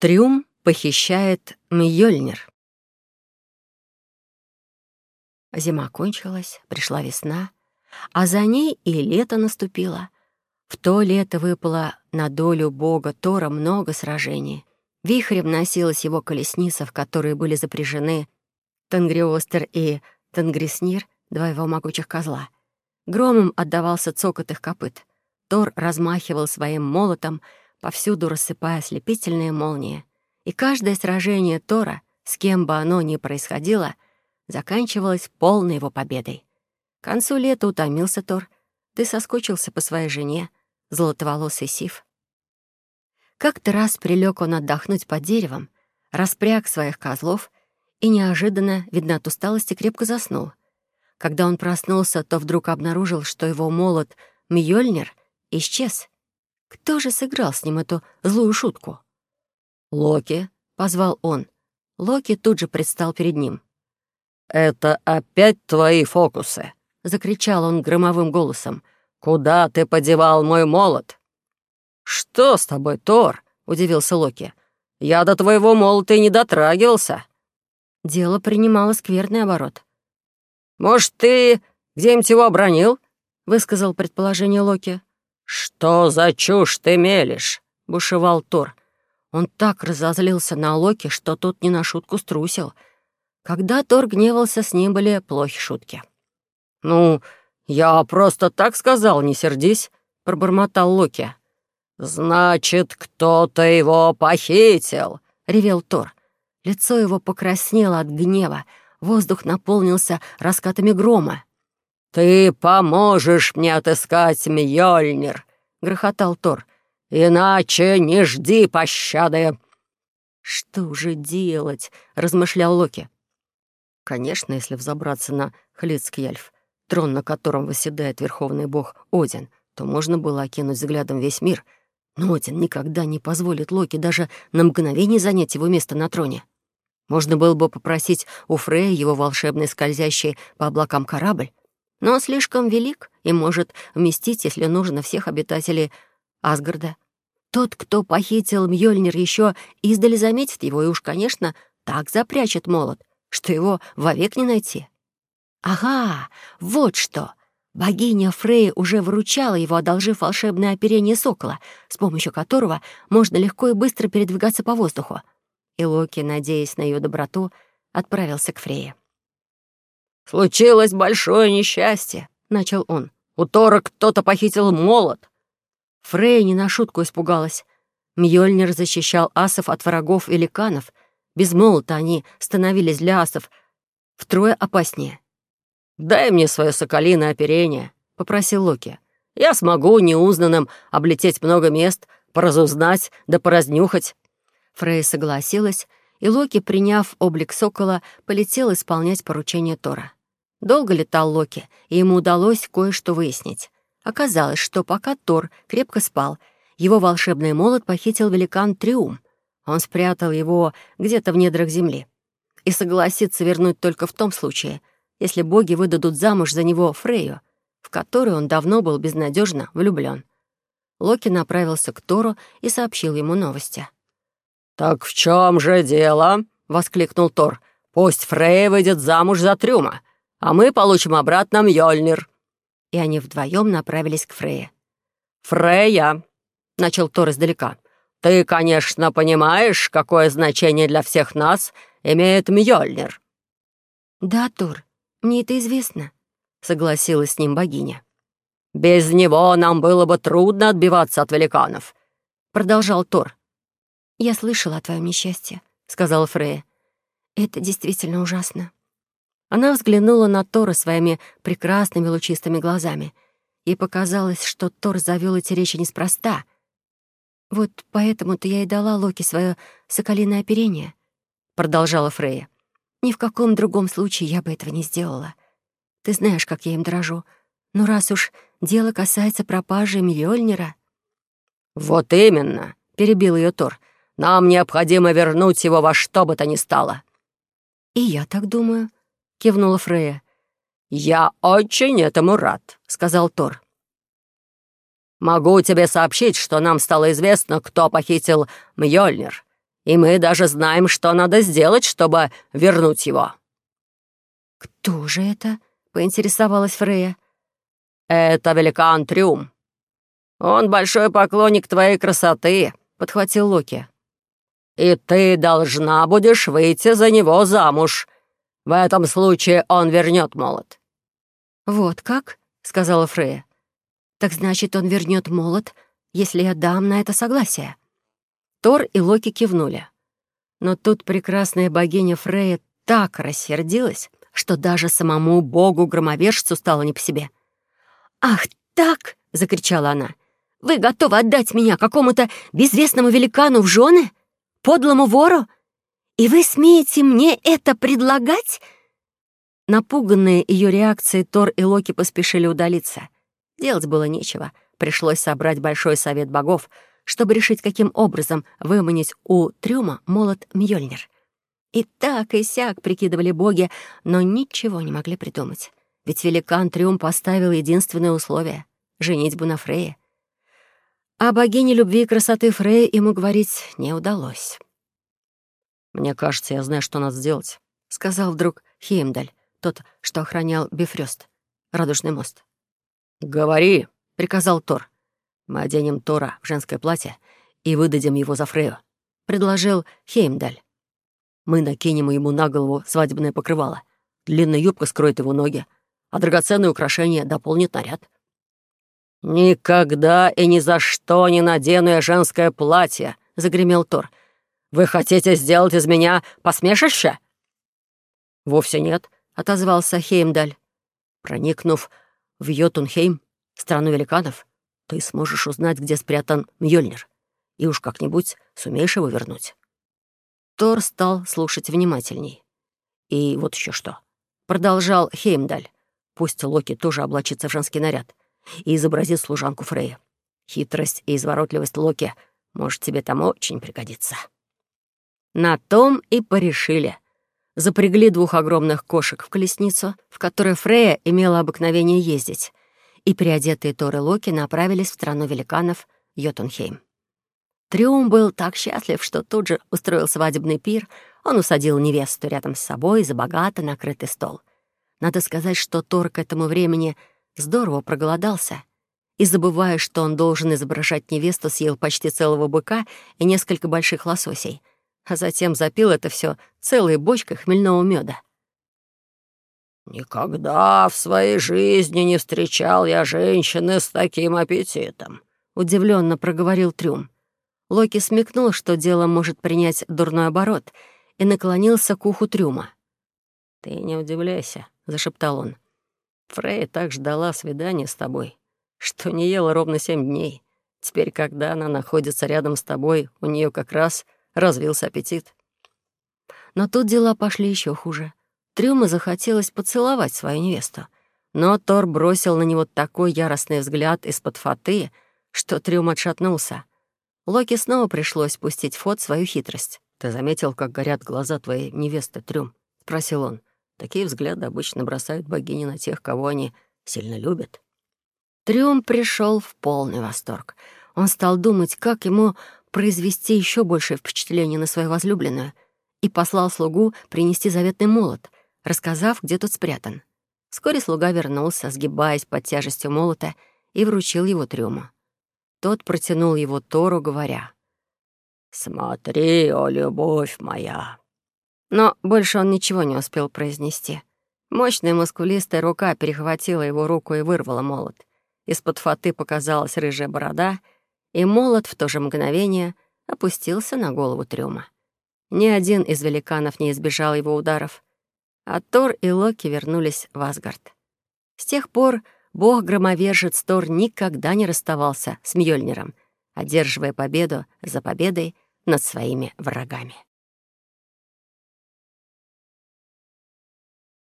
Трюм похищает Мьёльнир. Зима кончилась, пришла весна, а за ней и лето наступило. В то лето выпало на долю бога Тора много сражений. Вихрем носилась его колесница, в которые были запряжены Тангриостер и Тангриснир, два его могучих козла. Громом отдавался цокот их копыт. Тор размахивал своим молотом, повсюду рассыпая ослепительные молнии. И каждое сражение Тора, с кем бы оно ни происходило, заканчивалось полной его победой. К концу лета утомился Тор. Ты соскучился по своей жене, золотоволосый Сив. Как-то раз прилег он отдохнуть под деревом, распряг своих козлов и неожиданно, видно от усталости, крепко заснул. Когда он проснулся, то вдруг обнаружил, что его молот Мьёльнир исчез. Кто же сыграл с ним эту злую шутку? «Локи», — позвал он. Локи тут же предстал перед ним. «Это опять твои фокусы», — закричал он громовым голосом. «Куда ты подевал мой молот?» «Что с тобой, Тор?» — удивился Локи. «Я до твоего молота и не дотрагивался». Дело принимало скверный оборот. «Может, ты где-нибудь его обронил?» — высказал предположение Локи. «Что за чушь ты мелешь?» — бушевал Тор. Он так разозлился на Локи, что тот не на шутку струсил. Когда Тор гневался, с ним были плохи шутки. «Ну, я просто так сказал, не сердись», — пробормотал Локи. «Значит, кто-то его похитил», — ревел Тор. Лицо его покраснело от гнева, воздух наполнился раскатами грома. «Ты поможешь мне отыскать Мьёльнир!» — грохотал Тор. «Иначе не жди пощады!» «Что же делать?» — размышлял Локи. Конечно, если взобраться на Хлицкьяльф, трон, на котором восседает верховный бог Один, то можно было окинуть взглядом весь мир. Но Один никогда не позволит Локи даже на мгновение занять его место на троне. Можно было бы попросить у Фрея его волшебный скользящий по облакам корабль, но слишком велик и может вместить, если нужно, всех обитателей Асгарда. Тот, кто похитил Мьёльнир, еще издали заметит его и уж, конечно, так запрячет молот, что его вовек не найти. Ага, вот что. Богиня Фрей уже выручала его, одолжив волшебное оперение сокола, с помощью которого можно легко и быстро передвигаться по воздуху. И Локи, надеясь на ее доброту, отправился к Фрейе. «Случилось большое несчастье», — начал он. «У Тора кто-то похитил молот». Фрей не на шутку испугалась. Мьёльнир защищал асов от врагов и ликанов. Без молота они становились для асов втрое опаснее. «Дай мне свое соколиное оперение», — попросил Локи. «Я смогу неузнанным облететь много мест, поразузнать да поразнюхать». Фрей согласилась, и Локи, приняв облик сокола, полетел исполнять поручение Тора. Долго летал Локи, и ему удалось кое-что выяснить. Оказалось, что пока Тор крепко спал, его волшебный молот похитил великан Триум. Он спрятал его где-то в недрах земли. И согласится вернуть только в том случае, если боги выдадут замуж за него Фрейю, в которую он давно был безнадежно влюблен. Локи направился к Тору и сообщил ему новости. «Так в чем же дело?» — воскликнул Тор. «Пусть Фрейя выйдет замуж за Трюма а мы получим обратно Мьёльнир». И они вдвоем направились к Фрейе. «Фрейя», — начал Тор издалека, — «ты, конечно, понимаешь, какое значение для всех нас имеет Мьёльнир». «Да, Тор, мне это известно», — согласилась с ним богиня. «Без него нам было бы трудно отбиваться от великанов», — продолжал Тор. «Я слышала о твоем несчастье», — сказала Фрея. «Это действительно ужасно». Она взглянула на Тора своими прекрасными лучистыми глазами. Ей показалось, что Тор завел эти речи неспроста. «Вот поэтому-то я и дала Локи свое соколиное оперение», — продолжала Фрея. «Ни в каком другом случае я бы этого не сделала. Ты знаешь, как я им дрожу. Но раз уж дело касается пропажи Мьёльнира...» «Вот именно», — перебил ее Тор. «Нам необходимо вернуть его во что бы то ни стало». «И я так думаю», кивнула Фрея. «Я очень этому рад», — сказал Тор. «Могу тебе сообщить, что нам стало известно, кто похитил Мьёльнир. и мы даже знаем, что надо сделать, чтобы вернуть его». «Кто же это?» — поинтересовалась Фрея. «Это великан Трюм. Он большой поклонник твоей красоты», — подхватил Локи. «И ты должна будешь выйти за него замуж. В этом случае он вернет молот». «Вот как?» — сказала Фрея. «Так значит, он вернет молот, если я дам на это согласие». Тор и Локи кивнули. Но тут прекрасная богиня Фрея так рассердилась, что даже самому богу-громовержцу стало не по себе. «Ах, так!» — закричала она. «Вы готовы отдать меня какому-то безвестному великану в жены? Подлому вору? И вы смеете мне это предлагать?» Напуганные ее реакцией Тор и Локи поспешили удалиться. Делать было нечего. Пришлось собрать большой совет богов, чтобы решить, каким образом выманить у трюма молот Мьёльнир. И так и сяк прикидывали боги, но ничего не могли придумать. Ведь великан Трюм поставил единственное условие — женитьбу на Фрейе. А богине любви и красоты Фрея ему говорить не удалось. «Мне кажется, я знаю, что надо сделать», — сказал вдруг Хеймдаль, тот, что охранял Бифрёст, радужный мост. «Говори», — приказал Тор. «Мы оденем Тора в женское платье и выдадим его за Фрею», — предложил Хеймдаль. Мы накинем ему на голову свадебное покрывало. Длинная юбка скроет его ноги, а драгоценные украшения дополнит наряд. «Никогда и ни за что не надену я женское платье», — загремел Тор. «Вы хотите сделать из меня посмешище?» «Вовсе нет», — отозвался Хеймдаль. «Проникнув в Йотунхейм, страну великанов, ты сможешь узнать, где спрятан Мьёльнир, и уж как-нибудь сумеешь его вернуть». Тор стал слушать внимательней. «И вот еще что», — продолжал Хеймдаль. «Пусть Локи тоже облачится в женский наряд и изобразит служанку Фрея. Хитрость и изворотливость Локи может тебе там очень пригодиться». На том и порешили. Запрягли двух огромных кошек в колесницу, в которой Фрея имела обыкновение ездить, и переодетые Тор и Локи направились в страну великанов Йотунхейм. Триум был так счастлив, что тут же устроил свадебный пир. Он усадил невесту рядом с собой за богато накрытый стол. Надо сказать, что Тор к этому времени здорово проголодался. И, забывая, что он должен изображать невесту, съел почти целого быка и несколько больших лососей, а затем запил это все целой бочкой хмельного меда. «Никогда в своей жизни не встречал я женщины с таким аппетитом», — удивленно проговорил Трюм. Локи смекнул, что дело может принять дурной оборот, и наклонился к уху Трюма. «Ты не удивляйся», — зашептал он. «Фрей так ждала свидания с тобой, что не ела ровно семь дней. Теперь, когда она находится рядом с тобой, у нее как раз развился аппетит». Но тут дела пошли еще хуже. Трюму захотелось поцеловать свою невесту. Но Тор бросил на него такой яростный взгляд из-под фаты, что Трюм отшатнулся. Локи снова пришлось пустить в ход свою хитрость. «Ты заметил, как горят глаза твоей невесты, Трюм?» — спросил он. «Такие взгляды обычно бросают богини на тех, кого они сильно любят». Трюм пришел в полный восторг. Он стал думать, как ему произвести еще большее впечатление на свою возлюбленную, и послал слугу принести заветный молот, рассказав, где тот спрятан. Вскоре слуга вернулся, сгибаясь под тяжестью молота, и вручил его Трюму. Тот протянул его Тору, говоря, «Смотри, о любовь моя!» Но больше он ничего не успел произнести. Мощная мускулистая рука перехватила его руку и вырвала молот. Из-под фаты показалась рыжая борода, и молот в то же мгновение опустился на голову Трюма. Ни один из великанов не избежал его ударов, а Тор и Локи вернулись в Асгард. С тех пор бог-громовержец Тор никогда не расставался с Мьёльниром, одерживая победу за победой над своими врагами.